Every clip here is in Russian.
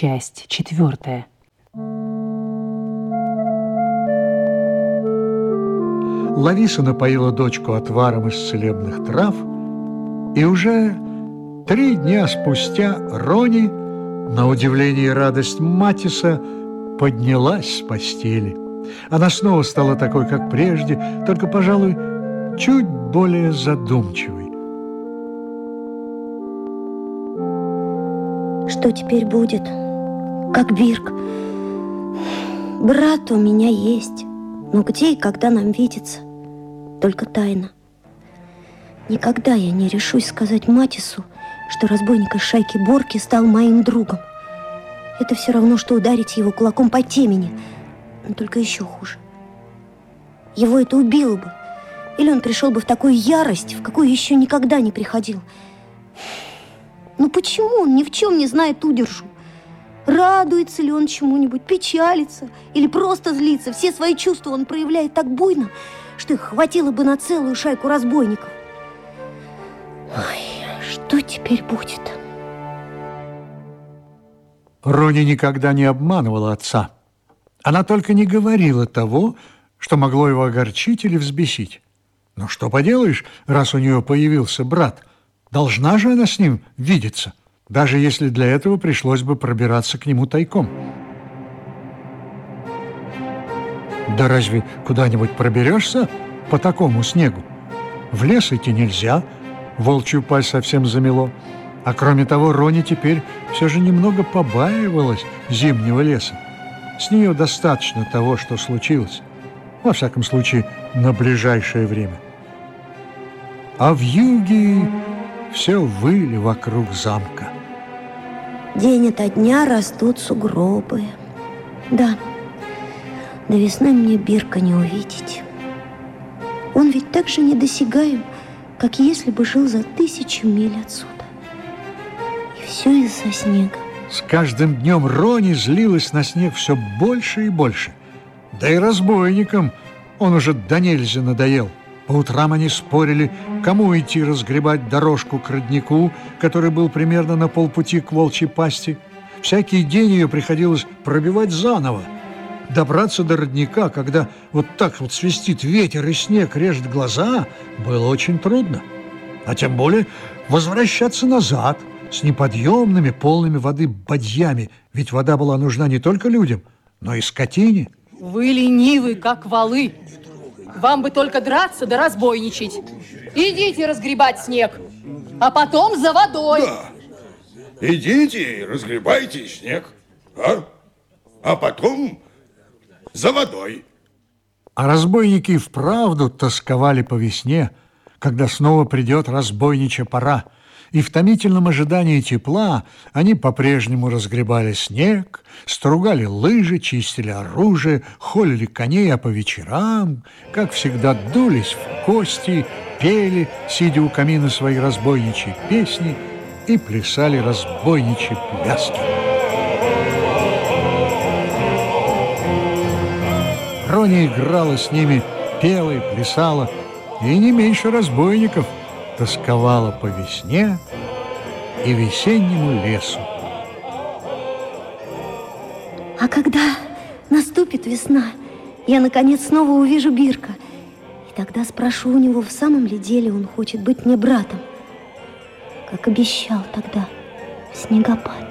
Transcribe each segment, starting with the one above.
Часть четвертая. Лариса напоила дочку отваром из целебных трав, и уже три дня спустя Рони, на удивление и радость Матиса, поднялась с постели. Она снова стала такой, как прежде, только, пожалуй, чуть более задумчивой. Что теперь будет? Как Бирк? Брат у меня есть, но где и когда нам видеться? только тайна. Никогда я не решусь сказать Матису, что разбойник из шайки Борки стал моим другом. Это все равно, что ударить его кулаком по темени, но только еще хуже. Его это убило бы, или он пришел бы в такую ярость, в какую еще никогда не приходил. Ну почему он ни в чем не знает удержу? Радуется ли он чему-нибудь, печалится или просто злится? Все свои чувства он проявляет так буйно, что их хватило бы на целую шайку разбойников. Ой, что теперь будет? Рони никогда не обманывала отца. Она только не говорила того, что могло его огорчить или взбесить. Но что поделаешь, раз у нее появился брат? Должна же она с ним видеться, даже если для этого пришлось бы пробираться к нему тайком. Да разве куда-нибудь проберешься по такому снегу? В лес идти нельзя, волчью пасть совсем замело. А кроме того, Рони теперь все же немного побаивалась зимнего леса. С нее достаточно того, что случилось. Во всяком случае, на ближайшее время. А в юге все выли вокруг замка. День ото дня растут сугробы. Да, до весны мне Бирка не увидеть. Он ведь так же недосягаем, как если бы жил за тысячу миль отсюда. И все из-за снега. С каждым днем Рони злилась на снег все больше и больше. Да и разбойникам он уже до нельзя надоел. По утрам они спорили, кому идти разгребать дорожку к роднику, который был примерно на полпути к волчьей пасти. Всякий день ее приходилось пробивать заново – добраться до родника, когда вот так вот свистит ветер и снег режет глаза, было очень трудно. А тем более возвращаться назад с неподъемными, полными воды бадьями, ведь вода была нужна не только людям, но и скотине. Вы ленивы, как валы. Вам бы только драться да разбойничать. Идите разгребать снег, а потом за водой. Да. Идите и разгребайте снег, а? А потом за водой. А разбойники вправду тосковали по весне, когда снова придет разбойничья пора. И в томительном ожидании тепла они по-прежнему разгребали снег, стругали лыжи, чистили оружие, холили коней, а по вечерам, как всегда, дулись в кости, пели, сидя у камина свои разбойничьи песни и плясали разбойничьи пляски. Рони играла с ними, пела и плясала, и не меньше разбойников тосковала по весне и весеннему лесу. А когда наступит весна, я, наконец, снова увижу Бирка. И тогда спрошу у него, в самом ли деле он хочет быть мне братом, как обещал тогда снегопад.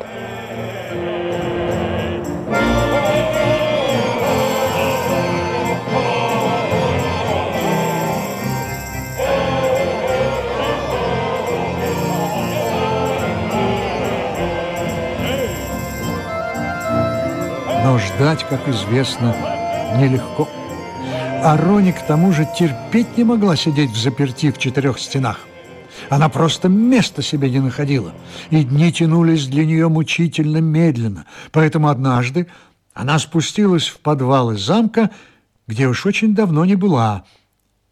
Ждать, как известно, нелегко. А Рони к тому же терпеть не могла сидеть в заперти в четырех стенах. Она просто места себе не находила, и дни тянулись для нее мучительно медленно. Поэтому однажды она спустилась в подвалы замка, где уж очень давно не была.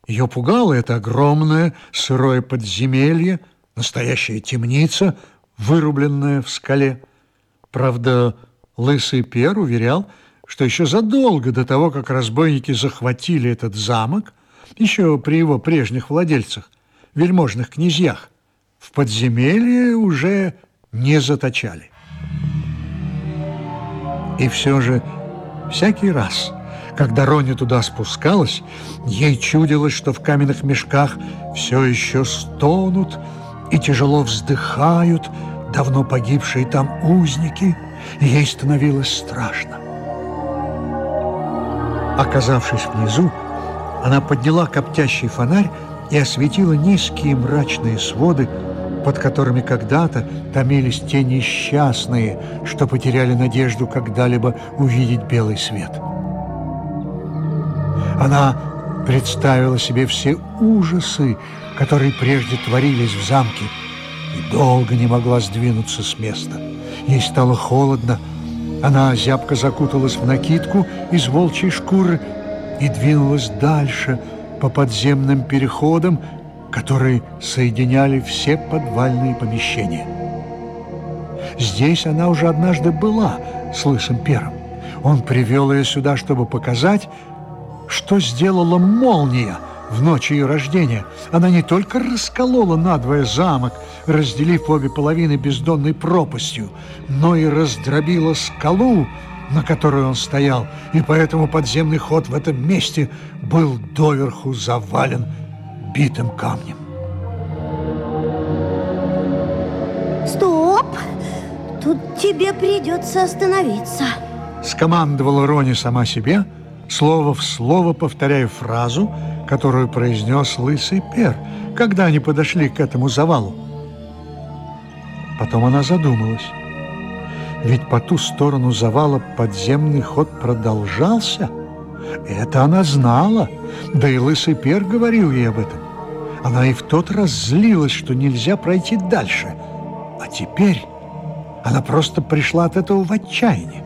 Ее пугало это огромное сырое подземелье, настоящая темница, вырубленная в скале. Правда, Лысый Пер уверял, что еще задолго до того, как разбойники захватили этот замок, еще при его прежних владельцах, вельможных князьях, в подземелье уже не заточали. И все же всякий раз, когда Рони туда спускалась, ей чудилось, что в каменных мешках все еще стонут и тяжело вздыхают давно погибшие там узники, и ей становилось страшно. Оказавшись внизу, она подняла коптящий фонарь и осветила низкие мрачные своды, под которыми когда-то томились те несчастные, что потеряли надежду когда-либо увидеть белый свет. Она представила себе все ужасы, которые прежде творились в замке, и долго не могла сдвинуться с места. Ей стало холодно, она зябко закуталась в накидку из волчьей шкуры и двинулась дальше по подземным переходам, которые соединяли все подвальные помещения. Здесь она уже однажды была с Лысым Пером. Он привел ее сюда, чтобы показать, что сделала молния в ночь ее рождения. Она не только расколола надвое замок, разделив обе половины бездонной пропастью, но и раздробила скалу, на которой он стоял, и поэтому подземный ход в этом месте был доверху завален битым камнем. Стоп! Тут тебе придется остановиться. Скомандовала Рони сама себе, слово в слово повторяя фразу, которую произнес лысый пер, когда они подошли к этому завалу. Потом она задумалась. Ведь по ту сторону завала подземный ход продолжался. Это она знала, да и лысый пер говорил ей об этом. Она и в тот раз злилась, что нельзя пройти дальше. А теперь она просто пришла от этого в отчаяние.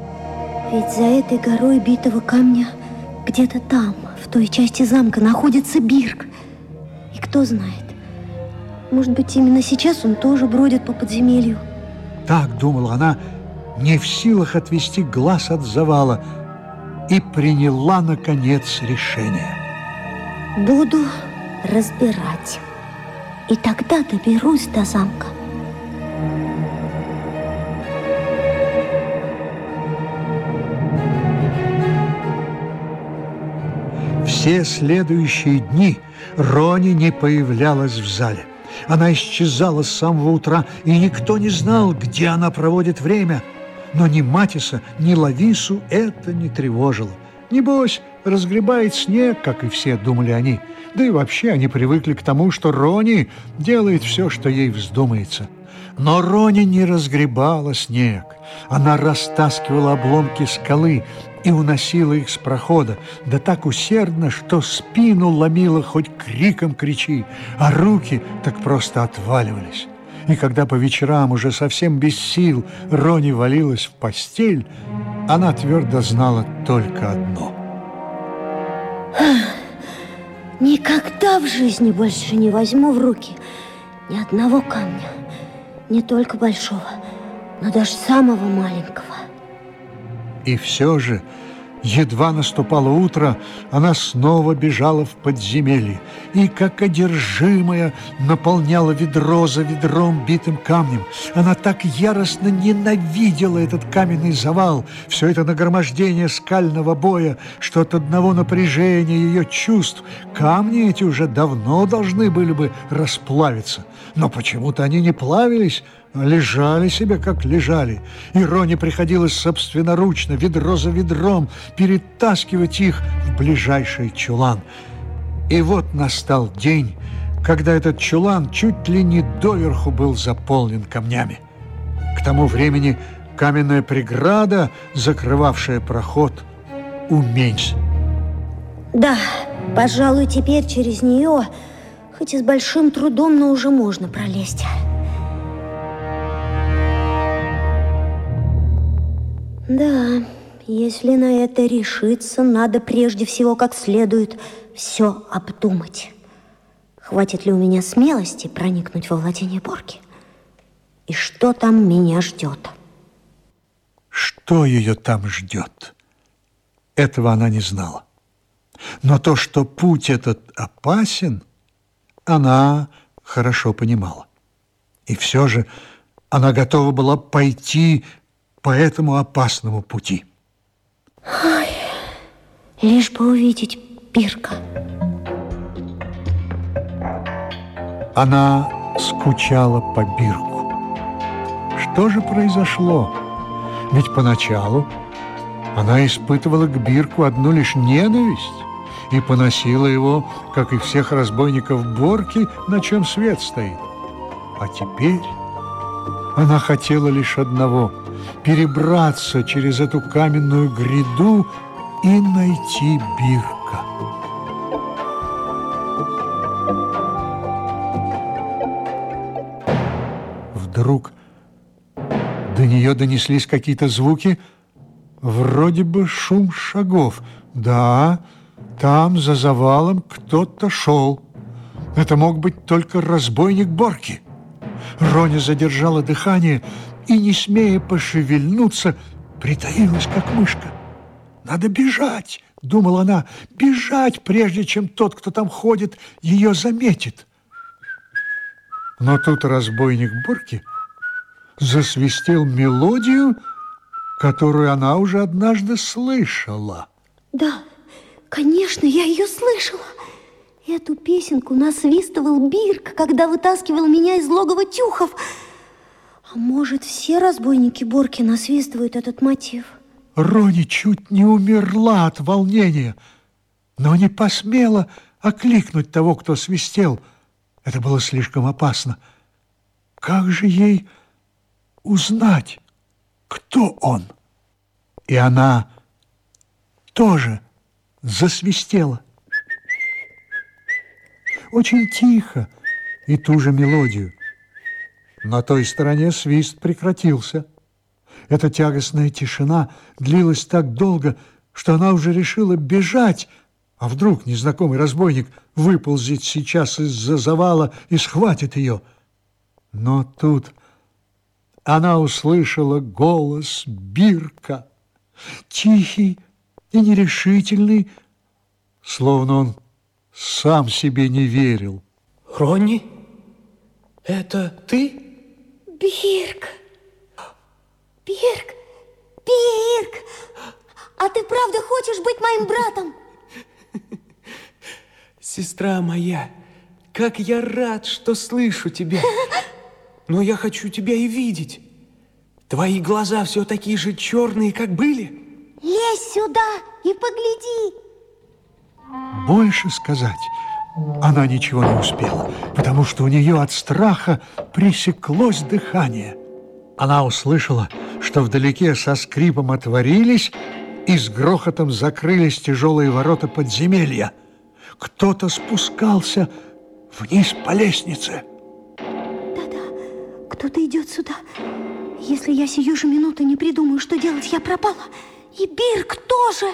Ведь за этой горой битого камня где-то там, в той части замка, находится Бирк. И кто знает, может быть, именно сейчас он тоже бродит по подземелью. Так думала она, не в силах отвести глаз от завала, и приняла, наконец, решение. Буду разбирать. И тогда доберусь до замка. Все следующие дни Рони не появлялась в зале. Она исчезала с самого утра, и никто не знал, где она проводит время. Но ни Матиса, ни Лавису это не тревожило. Небось, разгребает снег, как и все думали они. Да и вообще они привыкли к тому, что Рони делает все, что ей вздумается. Но Рони не разгребала снег. Она растаскивала обломки скалы и уносила их с прохода, да так усердно, что спину ломила хоть криком кричи, а руки так просто отваливались. И когда по вечерам уже совсем без сил Рони валилась в постель, она твердо знала только одно. Никогда в жизни больше не возьму в руки ни одного камня, не только большого, но даже самого маленького. И все же, едва наступало утро, она снова бежала в подземелье и, как одержимая, наполняла ведро за ведром битым камнем. Она так яростно ненавидела этот каменный завал, все это нагромождение скального боя, что от одного напряжения ее чувств камни эти уже давно должны были бы расплавиться. Но почему-то они не плавились, лежали себе, как лежали. И Роне приходилось собственноручно, ведро за ведром, перетаскивать их в ближайший чулан. И вот настал день, когда этот чулан чуть ли не доверху был заполнен камнями. К тому времени каменная преграда, закрывавшая проход, уменьшилась. Да, пожалуй, теперь через нее, хоть и с большим трудом, но уже можно пролезть. Да, если на это решиться, надо прежде всего как следует все обдумать. Хватит ли у меня смелости проникнуть во владение Борки? И что там меня ждет? Что ее там ждет? Этого она не знала. Но то, что путь этот опасен, она хорошо понимала. И все же она готова была пойти по этому опасному пути. Ой, лишь бы увидеть Бирка. Она скучала по Бирку. Что же произошло? Ведь поначалу она испытывала к Бирку одну лишь ненависть и поносила его, как и всех разбойников Борки, на чем свет стоит. А теперь она хотела лишь одного – перебраться через эту каменную гряду и найти Бирка. Вдруг до нее донеслись какие-то звуки, вроде бы шум шагов. Да, там за завалом кто-то шел. Это мог быть только разбойник Борки. Роня задержала дыхание и, не смея пошевельнуться, притаилась, как мышка. «Надо бежать!» — думала она. «Бежать, прежде чем тот, кто там ходит, ее заметит!» Но тут разбойник Борки засвистел мелодию, которую она уже однажды слышала. Да, конечно, я ее слышала. Эту песенку насвистывал Бирк, когда вытаскивал меня из логова тюхов. А может, все разбойники Борки насвистывают этот мотив? Рони чуть не умерла от волнения, но не посмела окликнуть того, кто свистел. Это было слишком опасно. Как же ей узнать, кто он? И она тоже засвистела очень тихо и ту же мелодию. На той стороне свист прекратился. Эта тягостная тишина длилась так долго, что она уже решила бежать, а вдруг незнакомый разбойник выползет сейчас из-за завала и схватит ее. Но тут она услышала голос Бирка, тихий и нерешительный, словно он сам себе не верил. Ронни, это ты? Бирк! Бирк! Бирк! А ты правда хочешь быть моим братом? Сестра моя, как я рад, что слышу тебя. Но я хочу тебя и видеть. Твои глаза все такие же черные, как были. Лезь сюда и погляди. Больше сказать она ничего не успела, потому что у нее от страха пресеклось дыхание. Она услышала, что вдалеке со скрипом отворились и с грохотом закрылись тяжелые ворота подземелья. Кто-то спускался вниз по лестнице. Да-да, кто-то идет сюда. Если я сию же минуту не придумаю, что делать, я пропала. И Бирк тоже.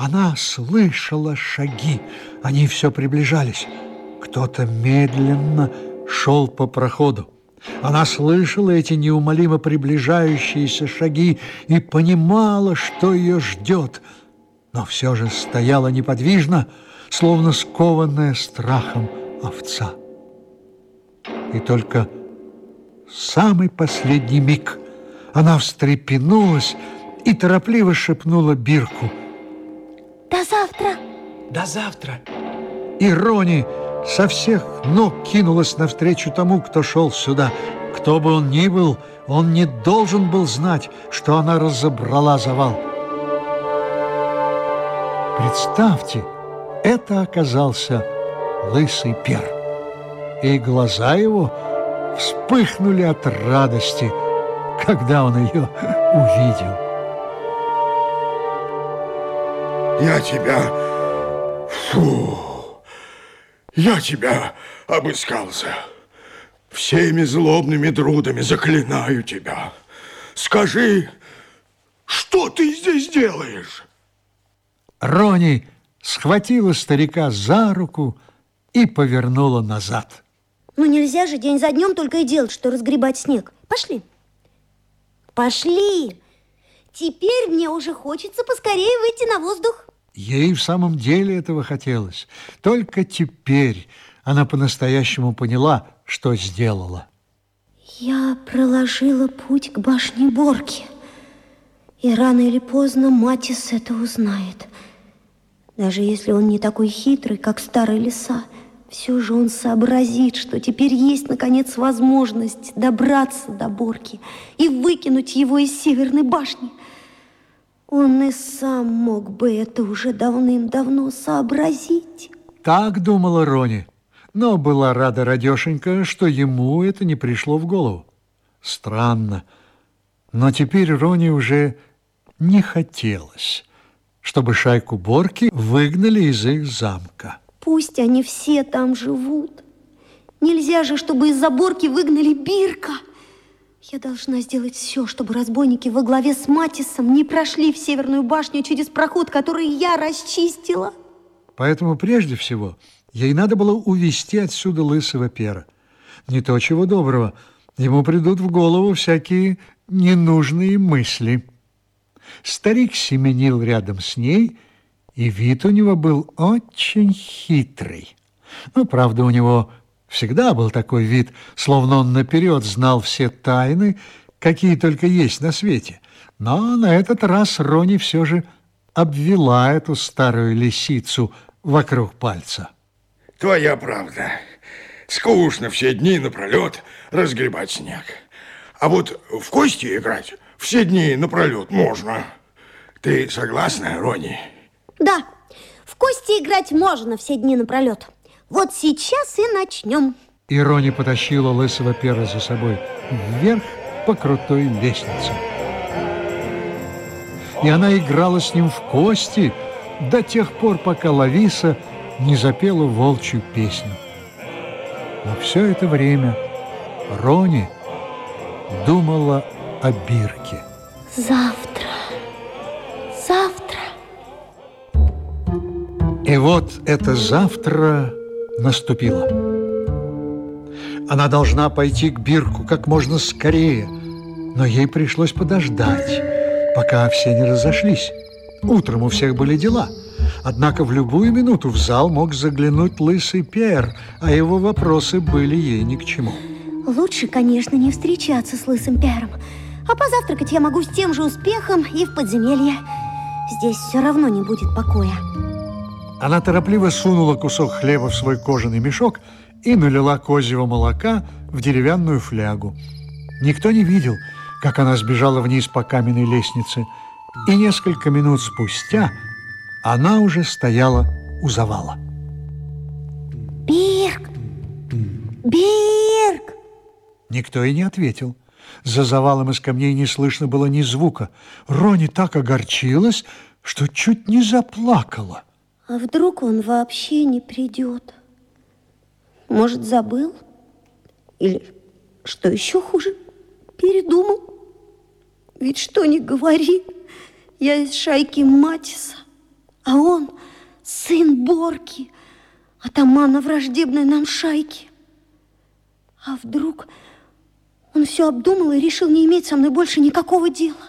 Она слышала шаги, они все приближались. Кто-то медленно шел по проходу. Она слышала эти неумолимо приближающиеся шаги и понимала, что ее ждет, но все же стояла неподвижно, словно скованная страхом овца. И только в самый последний миг она встрепенулась и торопливо шепнула Бирку – завтра. До завтра. И Рони со всех ног кинулась навстречу тому, кто шел сюда. Кто бы он ни был, он не должен был знать, что она разобрала завал. Представьте, это оказался лысый пер. И глаза его вспыхнули от радости, когда он ее увидел. Я тебя... Фу! Я тебя обыскался. Всеми злобными трудами заклинаю тебя. Скажи, что ты здесь делаешь? Рони схватила старика за руку и повернула назад. Ну нельзя же день за днем только и делать, что разгребать снег. Пошли. Пошли. Теперь мне уже хочется поскорее выйти на воздух. Ей в самом деле этого хотелось. Только теперь она по-настоящему поняла, что сделала. Я проложила путь к башне Борки. И рано или поздно Матис это узнает. Даже если он не такой хитрый, как старый лиса, все же он сообразит, что теперь есть, наконец, возможность добраться до Борки и выкинуть его из Северной башни. Он и сам мог бы это уже давным-давно сообразить. Так думала Рони, но была рада радешенька, что ему это не пришло в голову. Странно, но теперь Рони уже не хотелось, чтобы шайку Борки выгнали из их замка. Пусть они все там живут. Нельзя же, чтобы из заборки выгнали Бирка. Я должна сделать все, чтобы разбойники во главе с Матисом не прошли в Северную башню через проход, который я расчистила. Поэтому прежде всего ей надо было увести отсюда лысого пера. Не то чего доброго, ему придут в голову всякие ненужные мысли. Старик семенил рядом с ней и вид у него был очень хитрый. Ну, правда, у него всегда был такой вид, словно он наперед знал все тайны, какие только есть на свете. Но на этот раз Рони все же обвела эту старую лисицу вокруг пальца. Твоя правда. Скучно все дни напролет разгребать снег. А вот в кости играть все дни напролет можно. Ты согласна, Рони? Да, в кости играть можно все дни напролет. Вот сейчас и начнем. И Рони потащила лысого пера за собой вверх по крутой лестнице. И она играла с ним в кости до тех пор, пока Лависа не запела волчью песню. Но все это время Рони думала о Бирке. Завтра, завтра и вот это завтра наступило. Она должна пойти к Бирку как можно скорее, но ей пришлось подождать, пока все не разошлись. Утром у всех были дела. Однако в любую минуту в зал мог заглянуть лысый Пер, а его вопросы были ей ни к чему. Лучше, конечно, не встречаться с лысым Пером, а позавтракать я могу с тем же успехом и в подземелье. Здесь все равно не будет покоя. Она торопливо сунула кусок хлеба в свой кожаный мешок и налила козьего молока в деревянную флягу. Никто не видел, как она сбежала вниз по каменной лестнице, и несколько минут спустя она уже стояла у завала. Бирк! Бирк! Никто и не ответил. За завалом из камней не слышно было ни звука. Рони так огорчилась, что чуть не заплакала. А вдруг он вообще не придет? Может, забыл? Или, что еще хуже, передумал? Ведь что ни говори, я из шайки Матиса, а он сын Борки, атамана враждебной нам шайки. А вдруг он все обдумал и решил не иметь со мной больше никакого дела?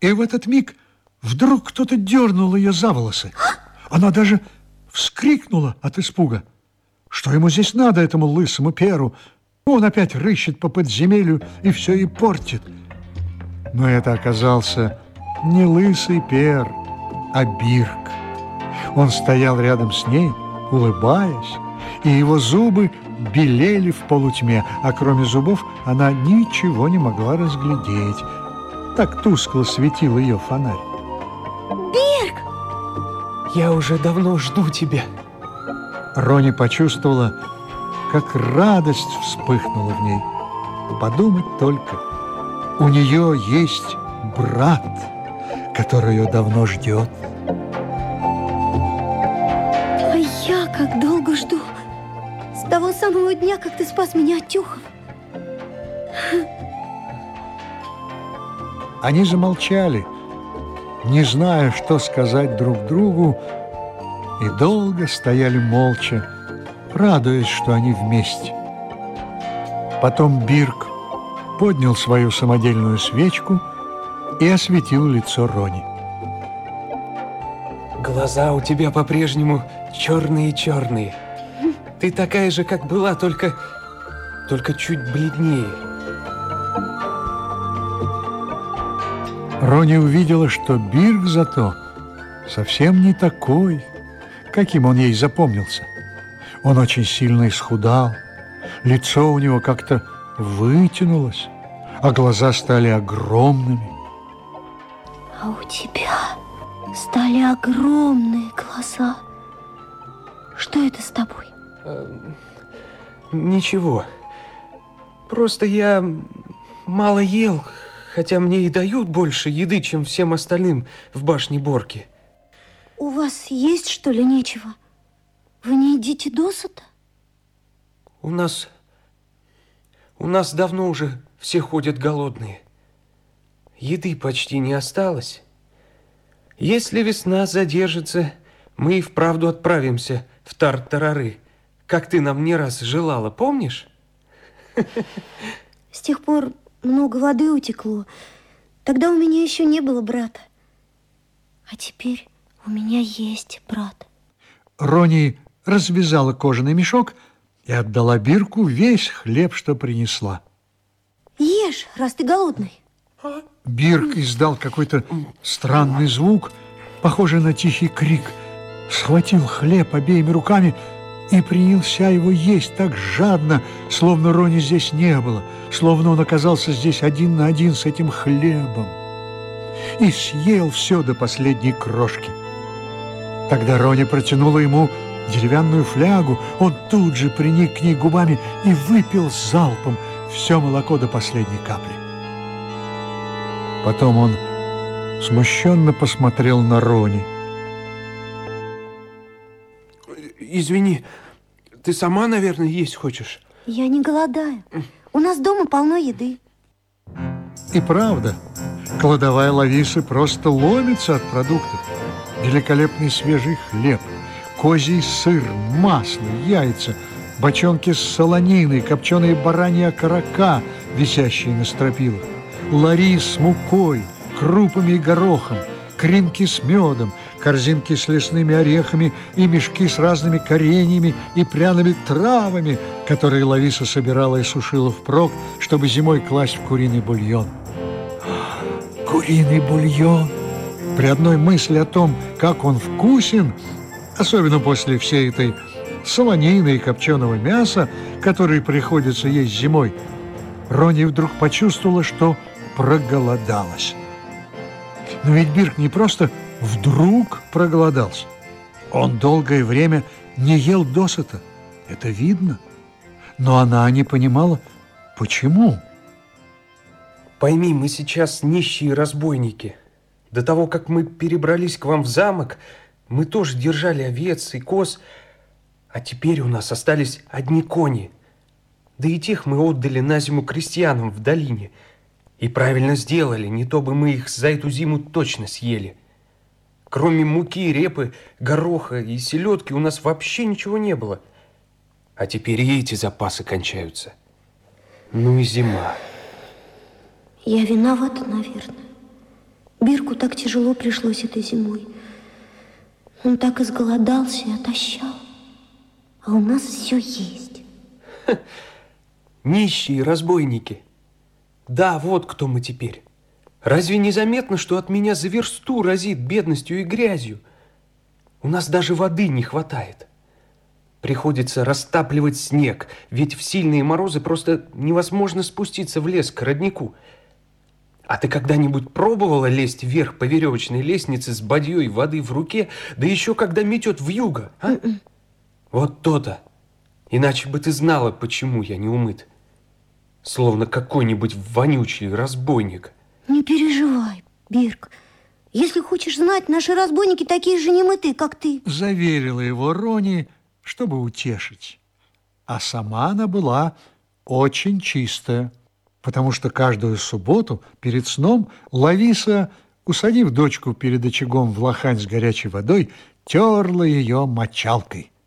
И в этот миг вдруг кто-то дернул ее за волосы. А? Она даже вскрикнула от испуга. Что ему здесь надо, этому лысому перу? Он опять рыщет по подземелью и все и портит. Но это оказался не лысый пер, а бирк. Он стоял рядом с ней, улыбаясь, и его зубы белели в полутьме, а кроме зубов она ничего не могла разглядеть. Так тускло светил ее фонарь. Я уже давно жду тебя. Рони почувствовала, как радость вспыхнула в ней. Подумать только, у нее есть брат, который ее давно ждет. А я как долго жду. С того самого дня, как ты спас меня от тюхов. Они замолчали, не зная, что сказать друг другу, и долго стояли молча, радуясь, что они вместе. Потом Бирк поднял свою самодельную свечку и осветил лицо Рони. Глаза у тебя по-прежнему черные-черные. Ты такая же, как была, только, только чуть бледнее. Рони увидела, что Бирк зато совсем не такой, каким он ей запомнился. Он очень сильно исхудал, лицо у него как-то вытянулось, а глаза стали огромными. А у тебя стали огромные глаза. Что это с тобой? Ничего. Просто я мало ел, хотя мне и дают больше еды, чем всем остальным в башне Борки. У вас есть, что ли, нечего? Вы не едите досыта? У нас... У нас давно уже все ходят голодные. Еды почти не осталось. Если весна задержится, мы и вправду отправимся в Тартарары, как ты нам не раз желала, помнишь? С тех пор много воды утекло. Тогда у меня еще не было брата. А теперь у меня есть брат. Рони развязала кожаный мешок и отдала Бирку весь хлеб, что принесла. Ешь, раз ты голодный. Бирк издал какой-то странный звук, похожий на тихий крик, схватил хлеб обеими руками и принялся его есть так жадно, словно Рони здесь не было, словно он оказался здесь один на один с этим хлебом. И съел все до последней крошки. Тогда Рони протянула ему деревянную флягу, он тут же приник к ней губами и выпил залпом все молоко до последней капли. Потом он смущенно посмотрел на Рони. Извини, ты сама, наверное, есть хочешь? Я не голодаю. У нас дома полно еды. И правда, кладовая Лависы просто ломится от продуктов. Великолепный свежий хлеб, козий сыр, масло, яйца, бочонки с солониной, копченые баранья окорока, висящие на стропилах, лари с мукой, крупами и горохом, кринки с медом, корзинки с лесными орехами и мешки с разными кореньями и пряными травами, которые Лависа собирала и сушила впрок, чтобы зимой класть в куриный бульон. Куриный бульон! При одной мысли о том, как он вкусен, особенно после всей этой солонины и копченого мяса, которые приходится есть зимой, Рони вдруг почувствовала, что проголодалась. Но ведь Бирк не просто вдруг проголодался. Он долгое время не ел досыта. Это видно. Но она не понимала, почему. Пойми, мы сейчас нищие разбойники. До того, как мы перебрались к вам в замок, мы тоже держали овец и коз, а теперь у нас остались одни кони. Да и тех мы отдали на зиму крестьянам в долине. И правильно сделали, не то бы мы их за эту зиму точно съели. Кроме муки, репы, гороха и селедки у нас вообще ничего не было. А теперь и эти запасы кончаются. Ну и зима. Я виновата, наверное. Бирку так тяжело пришлось этой зимой. Он так изголодался и отощал. А у нас все есть. Нищие разбойники. Да, вот кто мы теперь. Разве не заметно, что от меня за версту разит бедностью и грязью? У нас даже воды не хватает. Приходится растапливать снег, ведь в сильные морозы просто невозможно спуститься в лес к роднику. А ты когда-нибудь пробовала лезть вверх по веревочной лестнице с бадьей воды в руке, да еще когда метет в юго, а? Вот то-то. Иначе бы ты знала, почему я не умыт. Словно какой-нибудь вонючий разбойник. Не переживай, Бирк. Если хочешь знать, наши разбойники такие же немытые, как ты. Заверила его Рони, чтобы утешить. А сама она была очень чистая, потому что каждую субботу перед сном Лависа, усадив дочку перед очагом в лохань с горячей водой, терла ее мочалкой –